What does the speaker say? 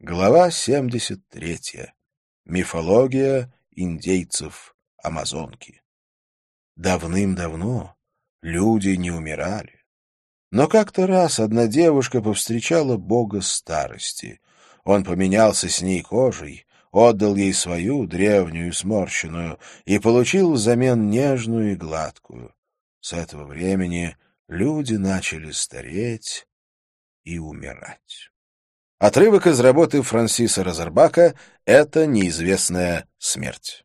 Глава 73. Мифология индейцев Амазонки. Давным-давно люди не умирали. Но как-то раз одна девушка повстречала бога старости. Он поменялся с ней кожей, отдал ей свою, древнюю, сморщенную, и получил взамен нежную и гладкую. С этого времени люди начали стареть и умирать. Отрывок из работы Франсиса Розербака «Это неизвестная смерть».